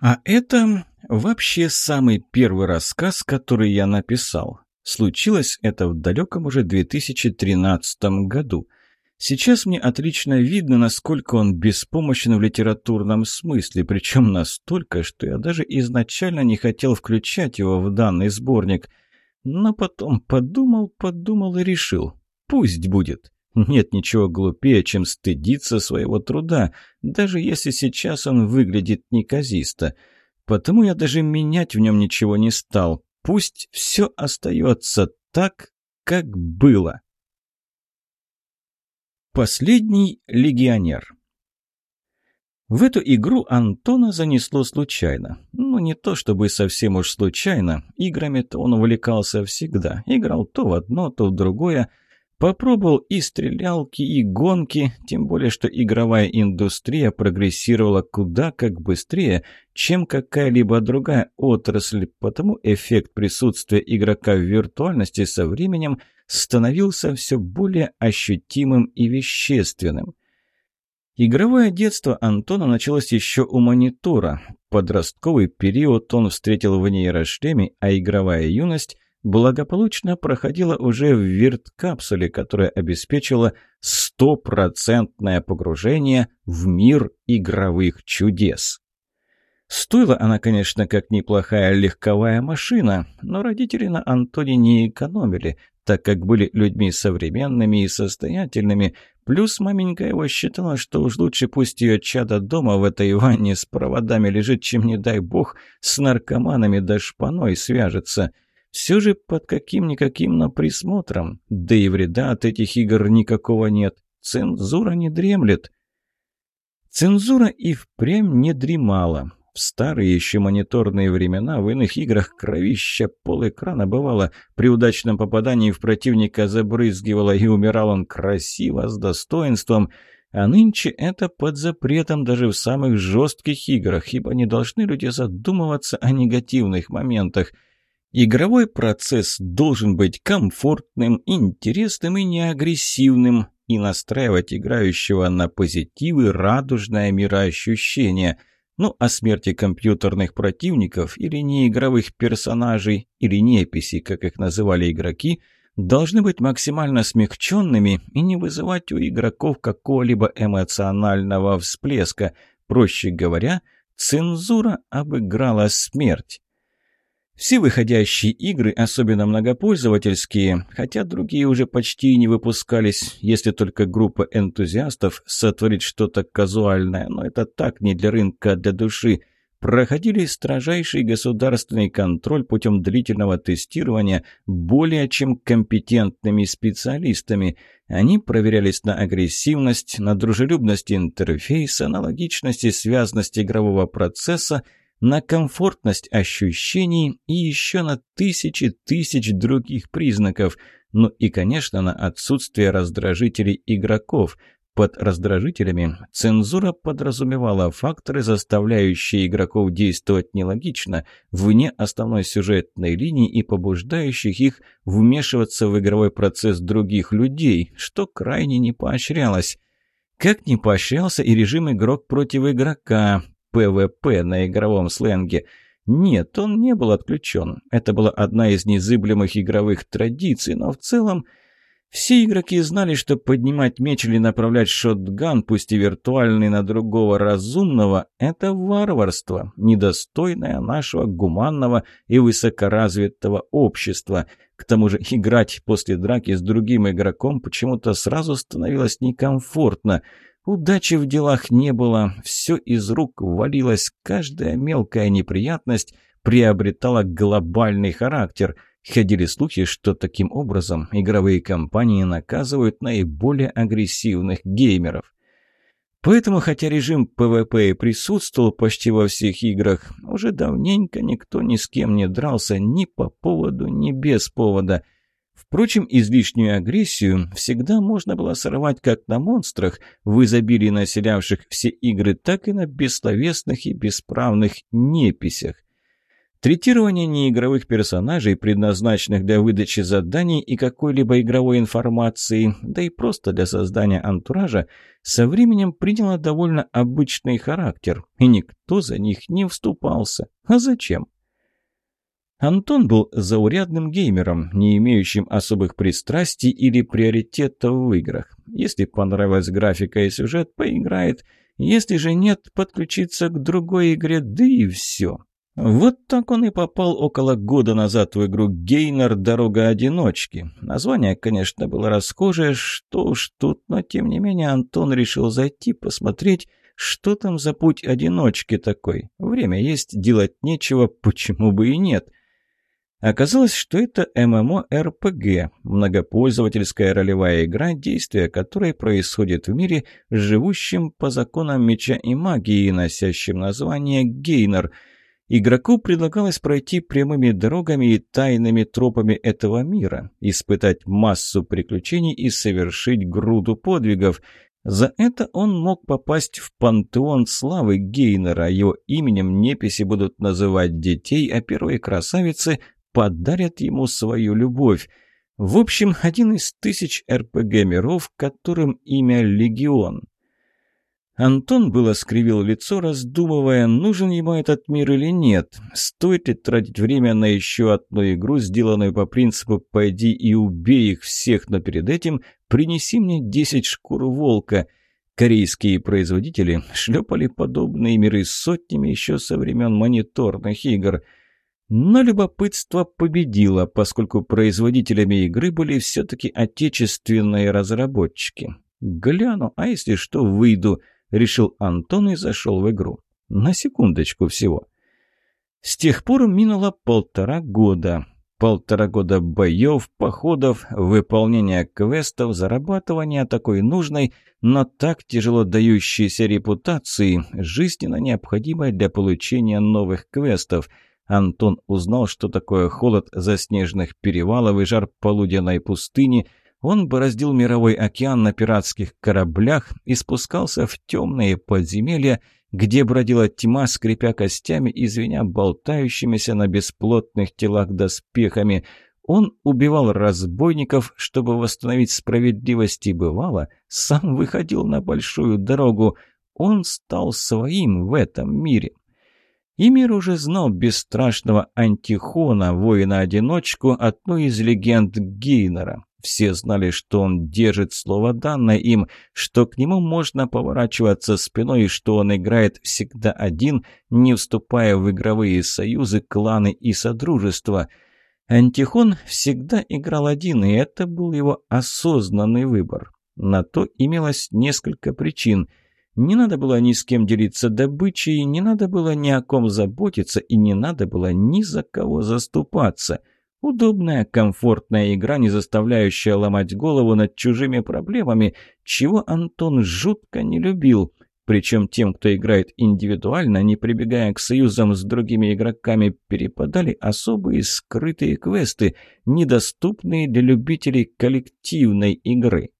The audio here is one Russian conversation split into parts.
А это вообще самый первый рассказ, который я написал. Случилось это в далеком уже 2013 году. Сейчас мне отлично видно, насколько он беспомощен в литературном смысле, причем настолько, что я даже изначально не хотел включать его в данный сборник. Но потом подумал, подумал и решил. Пусть будет. Нет ничего глупее, чем стыдиться своего труда, даже если сейчас он выглядит неказисто. Потому я даже менять в нем ничего не стал. Пусть все остается так, как было. Последний легионер. В эту игру Антона занесло случайно. Ну, не то чтобы совсем уж случайно. Играми-то он увлекался всегда. Играл то в одно, то в другое. Попробовал и стрелялки, и гонки, тем более, что игровая индустрия прогрессировала куда как быстрее, чем какая-либо другая отрасль, потому эффект присутствия игрока в виртуальности со временем – становился все более ощутимым и вещественным. Игровое детство Антона началось еще у монитора. Подростковый период он встретил в нейрошлеме, а игровая юность благополучно проходила уже в вирт-капсуле, которая обеспечила стопроцентное погружение в мир игровых чудес. Стоила она, конечно, как неплохая легковая машина, но родители на Антоне не экономили, так как были людьми современными и состоятельными. Плюс маменька его считала, что уж лучше пусть ее чада дома в этой ванне с проводами лежит, чем, не дай бог, с наркоманами да шпаной свяжется. Все же под каким-никаким, но присмотром. Да и вреда от этих игр никакого нет. Цензура не дремлет. Цензура и впрямь не дремала. В старые еще мониторные времена в иных играх кровища пол экрана бывало. При удачном попадании в противника забрызгивало, и умирал он красиво, с достоинством. А нынче это под запретом даже в самых жестких играх, ибо не должны люди задумываться о негативных моментах. Игровой процесс должен быть комфортным, интересным и неагрессивным, и настраивать играющего на позитивы, радужное мироощущение – ну, о смерти компьютерных противников или неигровых персонажей, или неписи, как их называли игроки, должны быть максимально смягченными и не вызывать у игроков какого-либо эмоционального всплеска. Проще говоря, цензура обыграла смерть. Все выходящие игры, особенно многопользовательские, хотя другие уже почти не выпускались, если только группа энтузиастов сотворит что-то казуальное, но это так не для рынка, а для души, проходили строжайший государственный контроль путем длительного тестирования более чем компетентными специалистами. Они проверялись на агрессивность, на дружелюбность интерфейса, на логичность и связность игрового процесса, на комфортность ощущений и еще на тысячи тысяч других признаков. Ну и, конечно, на отсутствие раздражителей игроков. Под раздражителями цензура подразумевала факторы, заставляющие игроков действовать нелогично, вне основной сюжетной линии и побуждающих их вмешиваться в игровой процесс других людей, что крайне не поощрялось. Как не поощрялся и режим игрок против игрока, ПВП на игровом сленге. Нет, он не был отключен. Это была одна из незыблемых игровых традиций, но в целом все игроки знали, что поднимать меч или направлять шотган, пусть и виртуальный, на другого разумного – это варварство, недостойное нашего гуманного и высокоразвитого общества. К тому же играть после драки с другим игроком почему-то сразу становилось некомфортно – Удачи в делах не было, все из рук валилось, каждая мелкая неприятность приобретала глобальный характер. Ходили слухи, что таким образом игровые компании наказывают наиболее агрессивных геймеров. Поэтому, хотя режим ПВП присутствовал почти во всех играх, уже давненько никто ни с кем не дрался ни по поводу, ни без повода – Впрочем, излишнюю агрессию всегда можно было сорвать как на монстрах, в изобилии населявших все игры, так и на бессловесных и бесправных неписях. Третирование неигровых персонажей, предназначенных для выдачи заданий и какой-либо игровой информации, да и просто для создания антуража, со временем приняло довольно обычный характер, и никто за них не вступался. А зачем? Антон был заурядным геймером, не имеющим особых пристрастий или приоритетов в играх. Если понравилась графика и сюжет, поиграет. Если же нет, подключиться к другой игре, да и все. Вот так он и попал около года назад в игру «Гейнер. Дорога одиночки». Название, конечно, было расхожее, что уж тут, но тем не менее Антон решил зайти, посмотреть, что там за путь одиночки такой. Время есть, делать нечего, почему бы и нет. Оказалось, что это ММО-РПГ, многопользовательская ролевая игра, действие которой происходит в мире, живущем по законам меча и магии, носящем название «Гейнер», Игроку предлагалось пройти прямыми дорогами и тайными тропами этого мира, испытать массу приключений и совершить груду подвигов. За это он мог попасть в пантеон славы Гейнера, его именем неписи будут называть детей, а первые красавицы подарят ему свою любовь. В общем, один из тысяч РПГ-миров, которым имя Легион. Антон было скривил лицо, раздумывая, нужен ему этот мир или нет. Стоит ли тратить время на еще одну игру, сделанную по принципу «пойди и убей их всех, но перед этим принеси мне десять шкур волка». Корейские производители шлепали подобные миры сотнями еще со времен мониторных игр. Но любопытство победило, поскольку производителями игры были все-таки отечественные разработчики. «Гляну, а если что, выйду», — решил Антон и зашел в игру. На секундочку всего. С тех пор минуло полтора года. Полтора года боев, походов, выполнения квестов, зарабатывания такой нужной, но так тяжело дающейся репутации, жизненно необходимой для получения новых квестов. Антон узнал, что такое холод заснеженных перевалов и жар полуденной пустыни – он бороздил мировой океан на пиратских кораблях и спускался в темные подземелья, где бродила тьма, скрипя костями и звеня болтающимися на бесплотных телах доспехами. Он убивал разбойников, чтобы восстановить справедливость, и бывало, сам выходил на большую дорогу. Он стал своим в этом мире. И мир уже знал бесстрашного Антихона, воина-одиночку, одну из легенд Гейнера. Все знали, что он держит слово данное им, что к нему можно поворачиваться спиной и что он играет всегда один, не вступая в игровые союзы, кланы и содружества. Антихон всегда играл один, и это был его осознанный выбор. На то имелось несколько причин. Не надо было ни с кем делиться добычей, не надо было ни о ком заботиться и не надо было ни за кого заступаться – Удобная, комфортная игра, не заставляющая ломать голову над чужими проблемами, чего Антон жутко не любил. Причем тем, кто играет индивидуально, не прибегая к союзам с другими игроками, перепадали особые скрытые квесты, недоступные для любителей коллективной игры.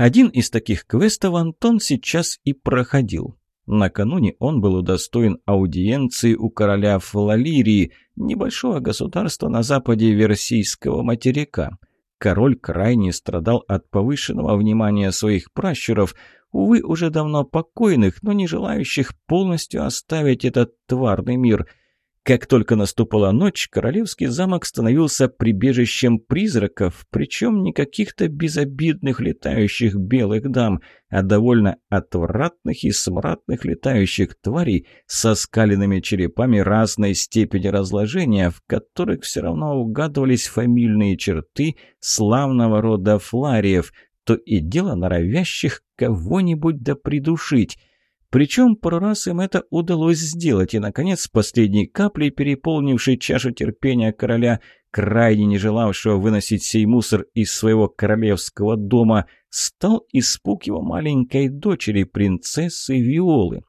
Один из таких квестов Антон сейчас и проходил. Накануне он был удостоен аудиенции у короля Флалирии, небольшого государства на западе Версийского материка. Король крайне страдал от повышенного внимания своих пращуров, увы, уже давно покойных, но не желающих полностью оставить этот тварный мир – как только наступала ночь, королевский замок становился прибежищем призраков, причем не каких-то безобидных летающих белых дам, а довольно отвратных и смрадных летающих тварей со скаленными черепами разной степени разложения, в которых все равно угадывались фамильные черты славного рода флариев, то и дело норовящих кого-нибудь да придушить – причем пару раз им это удалось сделать, и, наконец, последней каплей, переполнившей чашу терпения короля, крайне не желавшего выносить сей мусор из своего королевского дома, стал испуг его маленькой дочери, принцессы Виолы.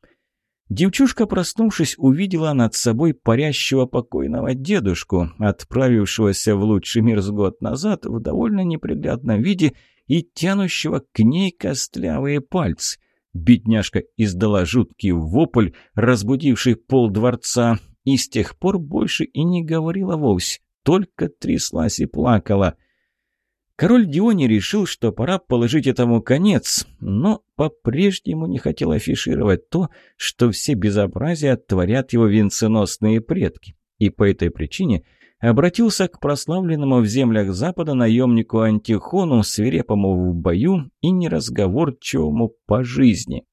Девчушка, проснувшись, увидела над собой парящего покойного дедушку, отправившегося в лучший мир с год назад в довольно неприглядном виде и тянущего к ней костлявые пальцы – Бедняжка издала жуткий вопль, разбудивший пол дворца. и с тех пор больше и не говорила вовсе, только тряслась и плакала. Король Диони решил, что пора положить этому конец, но по-прежнему не хотел афишировать то, что все безобразия творят его венценосные предки, и по этой причине обратился к прославленному в землях Запада наемнику Антихону, свирепому в бою и неразговорчивому по жизни.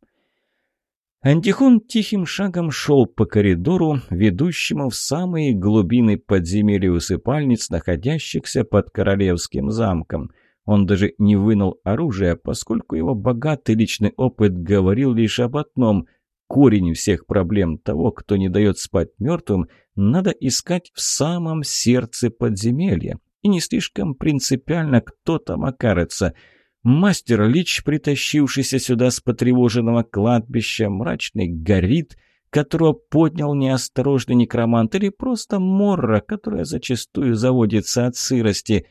Антихон тихим шагом шел по коридору, ведущему в самые глубины подземелья усыпальниц, находящихся под королевским замком. Он даже не вынул оружие, поскольку его богатый личный опыт говорил лишь об одном – корень всех проблем того, кто не дает спать мертвым, надо искать в самом сердце подземелья. И не слишком принципиально, кто там окажется – Мастер Лич, притащившийся сюда с потревоженного кладбища, мрачный горит, которого поднял неосторожный некромант, или просто морра, которая зачастую заводится от сырости.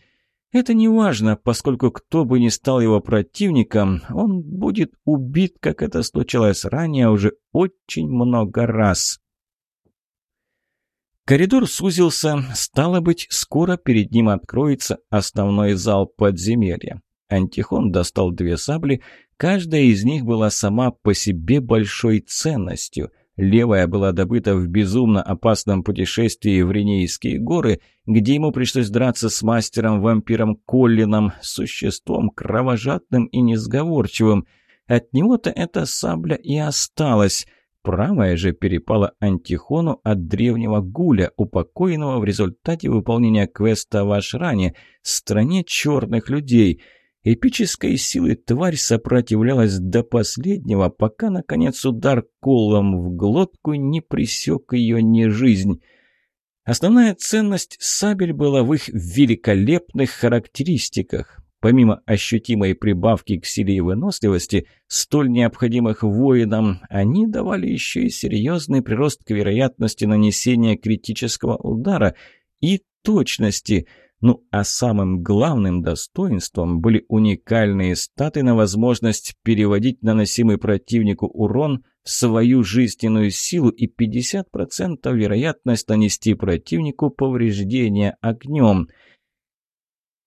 Это не важно, поскольку кто бы ни стал его противником, он будет убит, как это случилось ранее уже очень много раз. Коридор сузился, стало быть, скоро перед ним откроется основной зал подземелья. Антихон достал две сабли, каждая из них была сама по себе большой ценностью. Левая была добыта в безумно опасном путешествии в Ренейские горы, где ему пришлось драться с мастером-вампиром Коллином, существом кровожадным и несговорчивым. От него-то эта сабля и осталась. Правая же перепала Антихону от древнего гуля, упокоенного в результате выполнения квеста в Ашране, стране черных людей — Эпической силы тварь сопротивлялась до последнего, пока, наконец, удар колом в глотку не присек ее не жизнь. Основная ценность сабель была в их великолепных характеристиках. Помимо ощутимой прибавки к силе и выносливости, столь необходимых воинам, они давали еще и серьезный прирост к вероятности нанесения критического удара и точности – ну а самым главным достоинством были уникальные статы на возможность переводить наносимый противнику урон в свою жизненную силу и 50% вероятность нанести противнику повреждения огнем.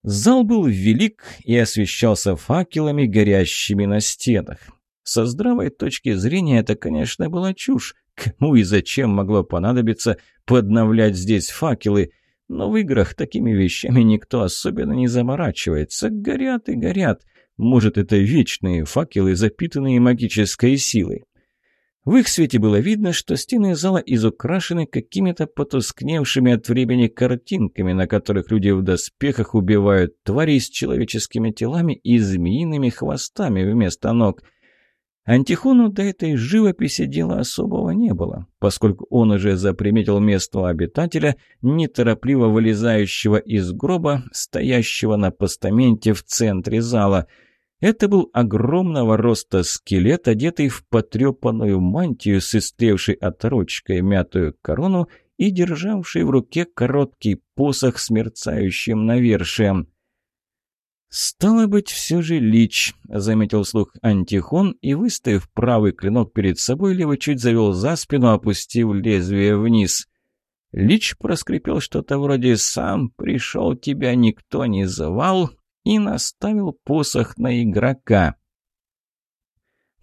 Зал был велик и освещался факелами, горящими на стенах. Со здравой точки зрения это, конечно, была чушь. Кому и зачем могло понадобиться подновлять здесь факелы – но в играх такими вещами никто особенно не заморачивается. Горят и горят. Может, это вечные факелы, запитанные магической силой. В их свете было видно, что стены зала изукрашены какими-то потускневшими от времени картинками, на которых люди в доспехах убивают тварей с человеческими телами и змеиными хвостами вместо ног – Антихону до этой живописи дела особого не было, поскольку он уже заприметил местного обитателя, неторопливо вылезающего из гроба, стоящего на постаменте в центре зала. Это был огромного роста скелет, одетый в потрепанную мантию с истлевшей оторочкой мятую корону и державший в руке короткий посох с мерцающим навершием. «Стало быть, все же лич», — заметил слух Антихон и, выставив правый клинок перед собой, левый чуть завел за спину, опустив лезвие вниз. Лич проскрипел что-то вроде «сам пришел, тебя никто не звал» и наставил посох на игрока.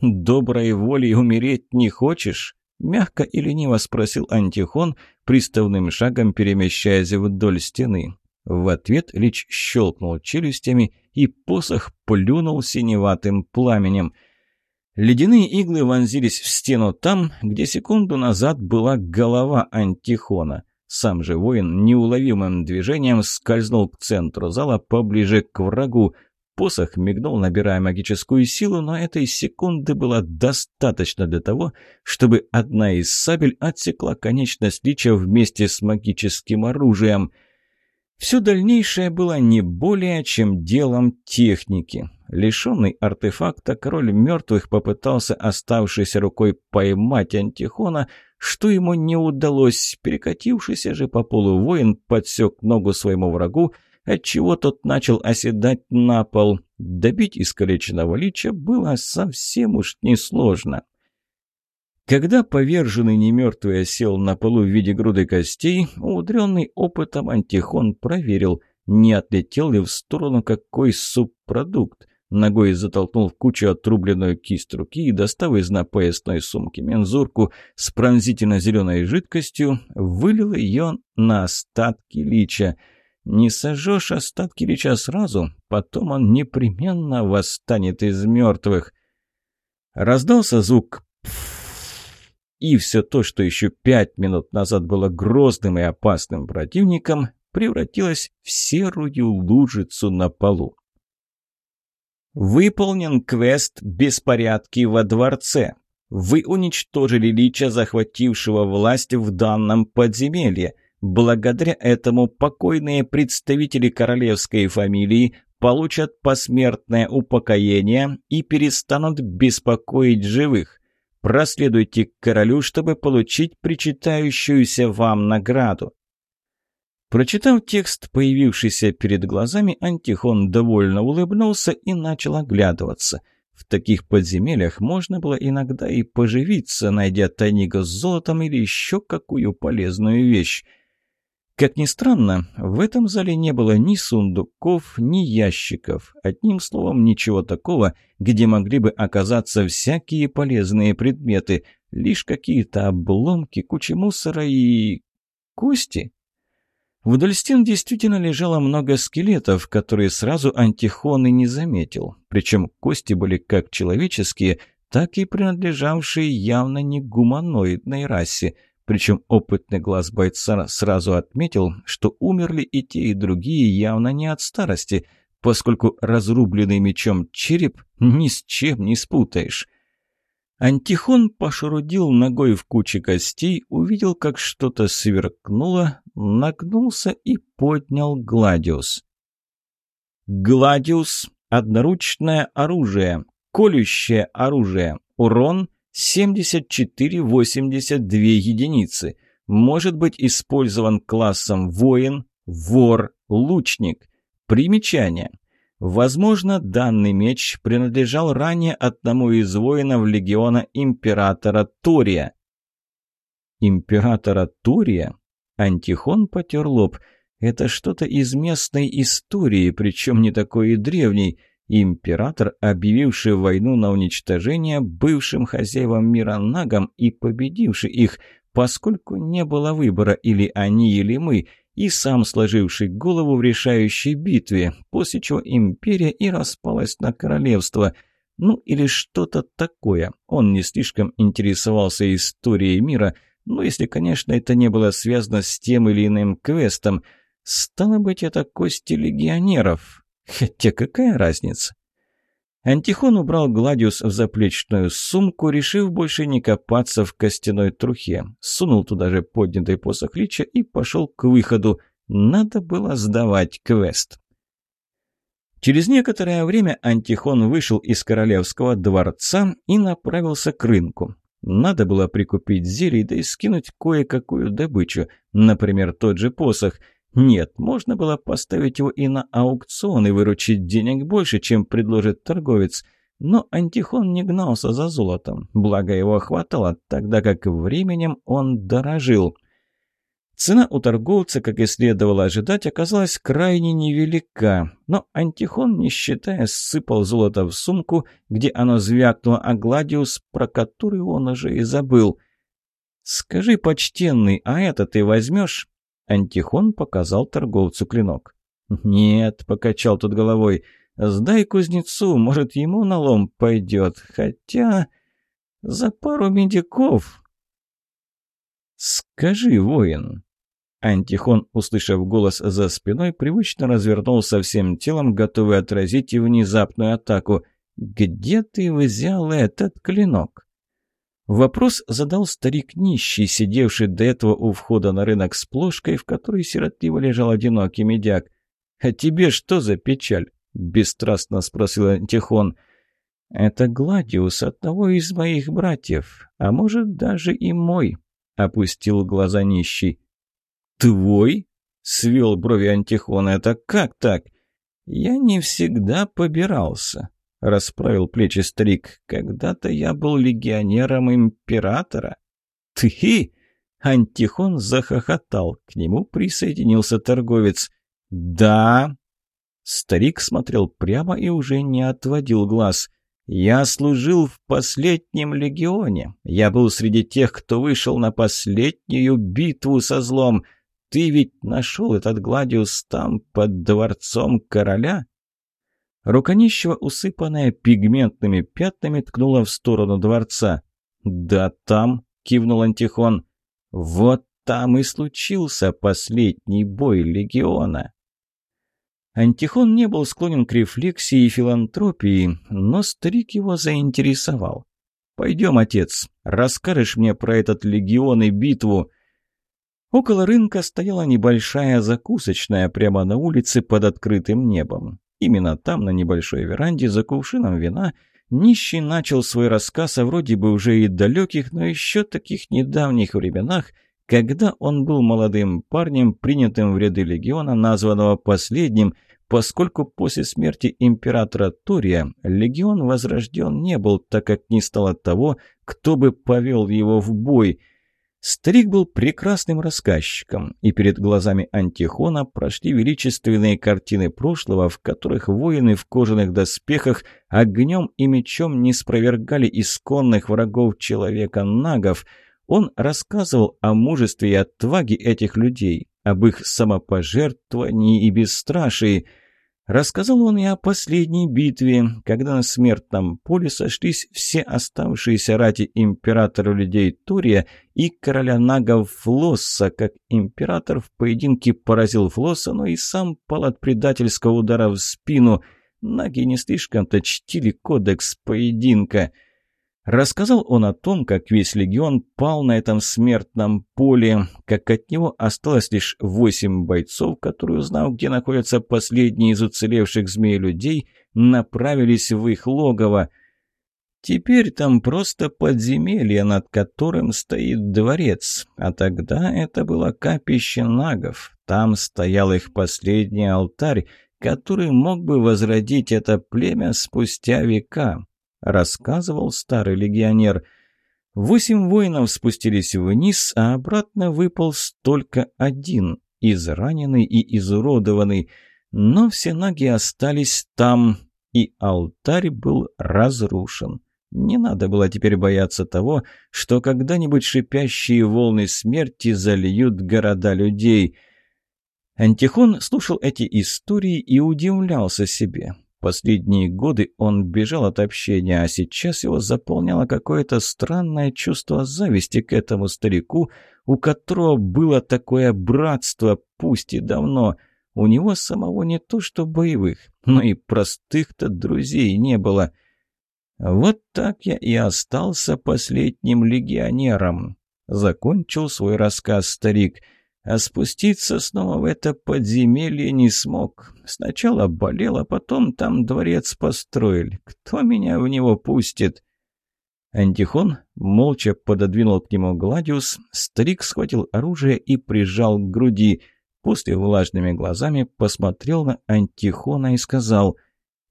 «Доброй волей умереть не хочешь?» — мягко и лениво спросил Антихон, приставным шагом перемещаясь вдоль стены. В ответ Лич щелкнул челюстями, и посох плюнул синеватым пламенем. Ледяные иглы вонзились в стену там, где секунду назад была голова Антихона. Сам же воин неуловимым движением скользнул к центру зала поближе к врагу. Посох мигнул, набирая магическую силу, но этой секунды было достаточно для того, чтобы одна из сабель отсекла конечность лича вместе с магическим оружием — все дальнейшее было не более чем делом техники. Лишенный артефакта, король мертвых попытался оставшейся рукой поймать Антихона, что ему не удалось. Перекатившийся же по полу воин подсек ногу своему врагу, отчего тот начал оседать на пол. Добить искалеченного лича было совсем уж несложно. Когда поверженный немертвый осел на полу в виде груды костей, умудренный опытом антихон проверил, не отлетел ли в сторону какой субпродукт. Ногой затолкнул в кучу отрубленную кисть руки и, достав из напоясной сумки мензурку с пронзительно-зеленой жидкостью, вылил ее на остатки лича. Не сожжешь остатки лича сразу, потом он непременно восстанет из мертвых. Раздался звук и все то, что еще пять минут назад было грозным и опасным противником, превратилось в серую лужицу на полу. Выполнен квест «Беспорядки во дворце». Вы уничтожили лича, захватившего власть в данном подземелье. Благодаря этому покойные представители королевской фамилии получат посмертное упокоение и перестанут беспокоить живых. Проследуйте к королю, чтобы получить причитающуюся вам награду. Прочитав текст, появившийся перед глазами, Антихон довольно улыбнулся и начал оглядываться. В таких подземельях можно было иногда и поживиться, найдя тайник с золотом или еще какую полезную вещь. Как ни странно, в этом зале не было ни сундуков, ни ящиков. Одним словом, ничего такого, где могли бы оказаться всякие полезные предметы. Лишь какие-то обломки, куча мусора и... кости. Вдоль стен действительно лежало много скелетов, которые сразу Антихон не заметил. Причем кости были как человеческие, так и принадлежавшие явно не гуманоидной расе. Причем опытный глаз бойца сразу отметил, что умерли и те, и другие явно не от старости, поскольку разрубленный мечом череп ни с чем не спутаешь. Антихон пошурудил ногой в куче костей, увидел, как что-то сверкнуло, нагнулся и поднял Гладиус. Гладиус — одноручное оружие, колющее оружие, урон 74-82 единицы, может быть использован классом воин, вор, лучник. Примечание — Возможно, данный меч принадлежал ранее одному из воинов легиона императора Турия. Императора Турия? Антихон потер лоб. Это что-то из местной истории, причем не такой и древней. Император, объявивший войну на уничтожение бывшим хозяевам мира нагам и победивший их, поскольку не было выбора или они, или мы, и сам сложивший голову в решающей битве, после чего империя и распалась на королевство. Ну или что-то такое. Он не слишком интересовался историей мира, но если, конечно, это не было связано с тем или иным квестом. Стало быть, это кости легионеров. Хотя какая разница? Антихон убрал Гладиус в заплечную сумку, решив больше не копаться в костяной трухе. Сунул туда же поднятый посох лича и пошел к выходу. Надо было сдавать квест. Через некоторое время Антихон вышел из королевского дворца и направился к рынку. Надо было прикупить зелий, да и скинуть кое-какую добычу, например, тот же посох – нет, можно было поставить его и на аукцион и выручить денег больше, чем предложит торговец. Но Антихон не гнался за золотом, благо его хватало, тогда как временем он дорожил. Цена у торговца, как и следовало ожидать, оказалась крайне невелика, но Антихон, не считая, сыпал золото в сумку, где оно звякнуло, а Гладиус, про который он уже и забыл. «Скажи, почтенный, а это ты возьмешь?» Антихон показал торговцу клинок. «Нет», — покачал тот головой, — «сдай кузнецу, может, ему налом пойдет, хотя за пару медиков». «Скажи, воин». Антихон, услышав голос за спиной, привычно развернулся всем телом, готовый отразить и внезапную атаку. «Где ты взял этот клинок?» Вопрос задал старик нищий, сидевший до этого у входа на рынок с плошкой, в которой сиротливо лежал одинокий медяк. «А тебе что за печаль?» – бесстрастно спросил Антихон. «Это Гладиус, одного из моих братьев, а может, даже и мой», – опустил глаза нищий. «Твой?» – свел брови Антихон. «Это как так?» «Я не всегда побирался. — расправил плечи старик. «Когда-то я был легионером императора». «Ты?» — Антихон захохотал. К нему присоединился торговец. «Да». Старик смотрел прямо и уже не отводил глаз. «Я служил в последнем легионе. Я был среди тех, кто вышел на последнюю битву со злом. Ты ведь нашел этот Гладиус там, под дворцом короля?» Рука усыпанная пигментными пятнами, ткнула в сторону дворца. «Да там», — кивнул Антихон, — «вот там и случился последний бой легиона». Антихон не был склонен к рефлексии и филантропии, но старик его заинтересовал. «Пойдем, отец, расскажешь мне про этот легион и битву». Около рынка стояла небольшая закусочная прямо на улице под открытым небом. Именно там, на небольшой веранде, за кувшином вина, нищий начал свой рассказ о вроде бы уже и далеких, но еще таких недавних временах, когда он был молодым парнем, принятым в ряды легиона, названного последним – поскольку после смерти императора Турия легион возрожден не был, так как не стало того, кто бы повел его в бой. Старик был прекрасным рассказчиком, и перед глазами Антихона прошли величественные картины прошлого, в которых воины в кожаных доспехах огнем и мечом не спровергали исконных врагов человека-нагов. Он рассказывал о мужестве и отваге этих людей, об их самопожертвовании и бесстрашии. Рассказал он и о последней битве, когда на смертном поле сошлись все оставшиеся рати императора людей Турия и короля нагов Флосса, как император в поединке поразил Флосса, но и сам пал от предательского удара в спину. Наги не слишком-то чтили кодекс поединка — Рассказал он о том, как весь легион пал на этом смертном поле, как от него осталось лишь восемь бойцов, которые, узнав, где находятся последние из уцелевших змей-людей, направились в их логово. Теперь там просто подземелье, над которым стоит дворец, а тогда это было капище нагов. Там стоял их последний алтарь, который мог бы возродить это племя спустя века. — рассказывал старый легионер. Восемь воинов спустились вниз, а обратно выпал только один, израненный и изуродованный. Но все ноги остались там, и алтарь был разрушен. Не надо было теперь бояться того, что когда-нибудь шипящие волны смерти зальют города людей. Антихон слушал эти истории и удивлялся себе. Последние годы он бежал от общения, а сейчас его заполняло какое-то странное чувство зависти к этому старику, у которого было такое братство, пусть и давно. У него самого не то что боевых, но и простых-то друзей не было. Вот так я и остался последним легионером. Закончил свой рассказ старик — а спуститься снова в это подземелье не смог. Сначала болел, а потом там дворец построили. Кто меня в него пустит?» Антихон молча пододвинул к нему Гладиус, старик схватил оружие и прижал к груди. После влажными глазами посмотрел на Антихона и сказал,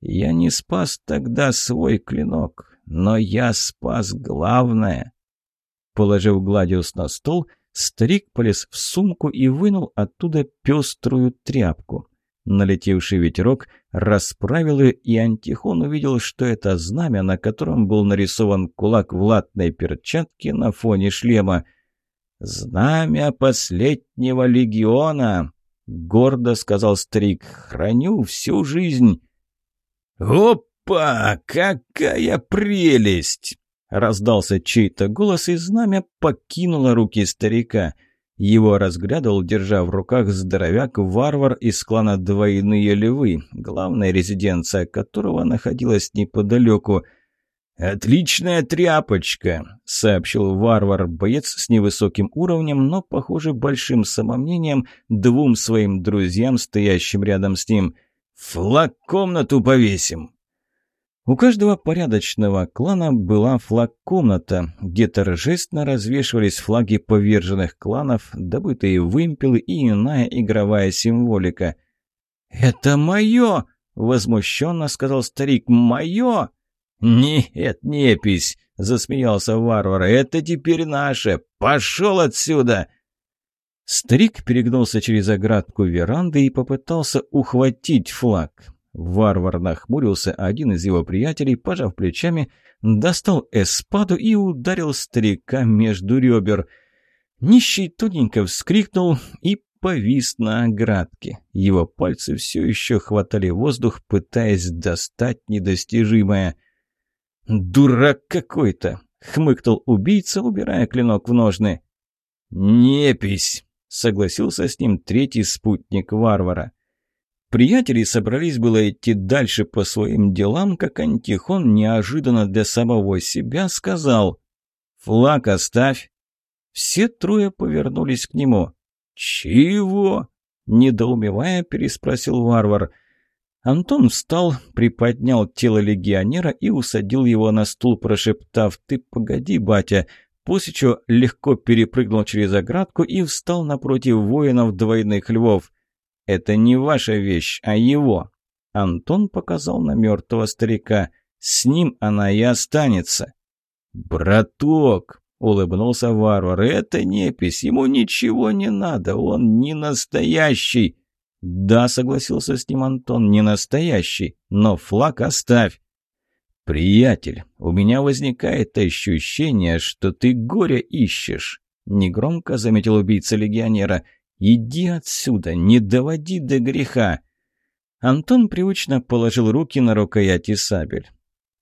«Я не спас тогда свой клинок, но я спас главное». Положив Гладиус на стол, Старик полез в сумку и вынул оттуда пеструю тряпку. Налетевший ветерок расправил ее, и Антихон увидел, что это знамя, на котором был нарисован кулак в латной перчатке на фоне шлема. «Знамя последнего легиона!» — гордо сказал старик. «Храню всю жизнь!» «Опа! Какая прелесть!» Раздался чей-то голос, и знамя покинуло руки старика. Его разглядывал, держа в руках здоровяк-варвар из клана «Двойные львы», главная резиденция которого находилась неподалеку. «Отличная тряпочка», — сообщил варвар, боец с невысоким уровнем, но, похоже, большим самомнением двум своим друзьям, стоящим рядом с ним. «Флаг комнату повесим». У каждого порядочного клана была флаг-комната, где торжественно развешивались флаги поверженных кланов, добытые вымпелы и иная игровая символика. «Это мое!» — возмущенно сказал старик. «Мое!» «Нет, непись!» — засмеялся варвар. «Это теперь наше! Пошел отсюда!» Старик перегнулся через оградку веранды и попытался ухватить флаг. Варвар нахмурился, а один из его приятелей, пожав плечами, достал эспаду и ударил старика между ребер. Нищий тоненько вскрикнул и повис на оградке. Его пальцы все еще хватали воздух, пытаясь достать недостижимое. «Дурак какой-то!» — хмыкнул убийца, убирая клинок в ножны. «Непись!» — согласился с ним третий спутник варвара. Приятели собрались было идти дальше по своим делам, как Антихон неожиданно для самого себя сказал «Флаг оставь». Все трое повернулись к нему. «Чего?» — недоумевая переспросил варвар. Антон встал, приподнял тело легионера и усадил его на стул, прошептав «Ты погоди, батя», после чего легко перепрыгнул через оградку и встал напротив воинов двойных львов. «Это не ваша вещь, а его». Антон показал на мертвого старика. «С ним она и останется». «Браток!» — улыбнулся варвар. «Это непись, ему ничего не надо, он не настоящий». «Да», — согласился с ним Антон, — «не настоящий, но флаг оставь». «Приятель, у меня возникает ощущение, что ты горе ищешь», — негромко заметил убийца легионера. «Иди отсюда, не доводи до греха!» Антон привычно положил руки на рукояти сабель.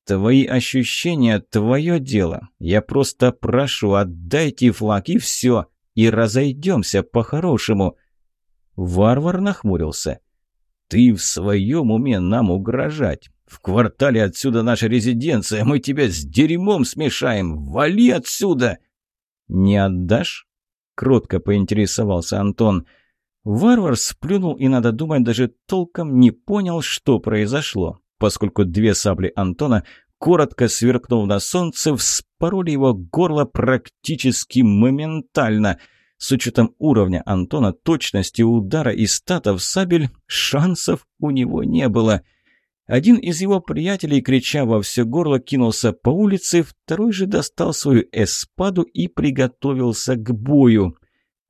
«Твои ощущения — твое дело. Я просто прошу, отдайте флаг и все, и разойдемся по-хорошему». Варвар нахмурился. «Ты в своем уме нам угрожать? В квартале отсюда наша резиденция, мы тебя с дерьмом смешаем! Вали отсюда!» «Не отдашь?» Кротко поинтересовался Антон. Варвар сплюнул и, надо думать, даже толком не понял, что произошло, поскольку две сабли Антона, коротко сверкнув на солнце, вспороли его горло практически моментально. С учетом уровня Антона, точности удара и статов сабель, шансов у него не было — один из его приятелей, крича во все горло, кинулся по улице, второй же достал свою эспаду и приготовился к бою.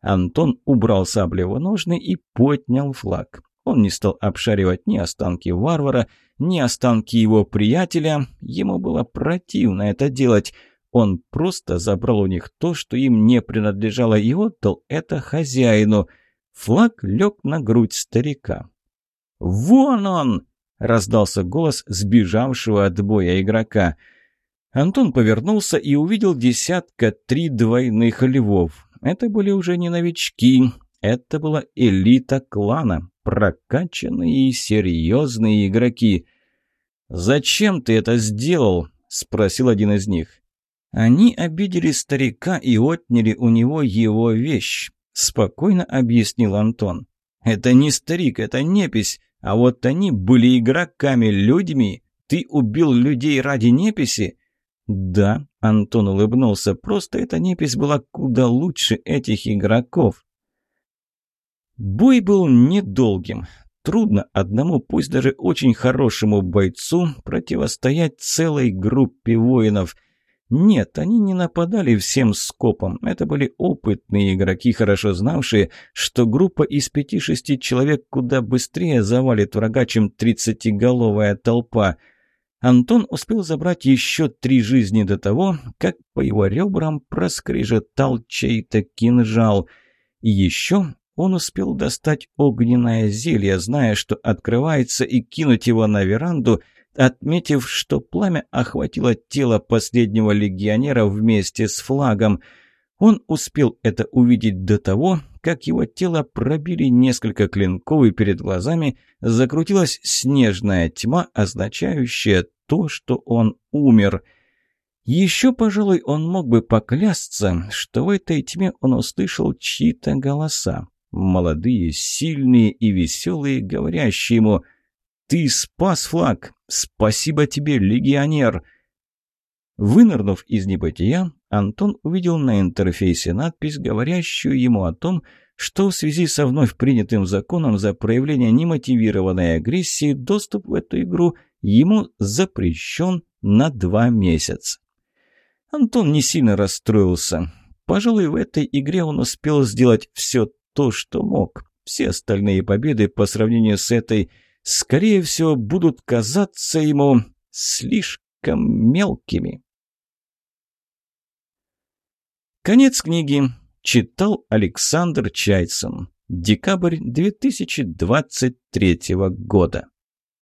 Антон убрал сабли в ножны и поднял флаг. Он не стал обшаривать ни останки варвара, ни останки его приятеля. Ему было противно это делать. Он просто забрал у них то, что им не принадлежало, и отдал это хозяину. Флаг лег на грудь старика. «Вон он!» — раздался голос сбежавшего от боя игрока. Антон повернулся и увидел десятка три двойных львов. Это были уже не новички, это была элита клана, прокачанные и серьезные игроки. «Зачем ты это сделал?» — спросил один из них. «Они обидели старика и отняли у него его вещь», — спокойно объяснил Антон. «Это не старик, это непись. А вот они были игроками, людьми. Ты убил людей ради неписи?» «Да», — Антон улыбнулся, — «просто эта непись была куда лучше этих игроков». Бой был недолгим. Трудно одному, пусть даже очень хорошему бойцу, противостоять целой группе воинов. Нет, они не нападали всем скопом. Это были опытные игроки, хорошо знавшие, что группа из пяти-шести человек куда быстрее завалит врага, чем тридцатиголовая толпа. Антон успел забрать еще три жизни до того, как по его ребрам проскрежетал чей-то кинжал. И еще он успел достать огненное зелье, зная, что открывается, и кинуть его на веранду – отметив, что пламя охватило тело последнего легионера вместе с флагом. Он успел это увидеть до того, как его тело пробили несколько клинков, и перед глазами закрутилась снежная тьма, означающая то, что он умер. Еще, пожалуй, он мог бы поклясться, что в этой тьме он услышал чьи-то голоса. Молодые, сильные и веселые, говорящие ему «Ты спас флаг! Спасибо тебе, легионер!» Вынырнув из небытия, Антон увидел на интерфейсе надпись, говорящую ему о том, что в связи со вновь принятым законом за проявление немотивированной агрессии доступ в эту игру ему запрещен на два месяца. Антон не сильно расстроился. Пожалуй, в этой игре он успел сделать все то, что мог. Все остальные победы по сравнению с этой, скорее всего, будут казаться ему слишком мелкими. Конец книги. Читал Александр Чайцин. Декабрь 2023 года.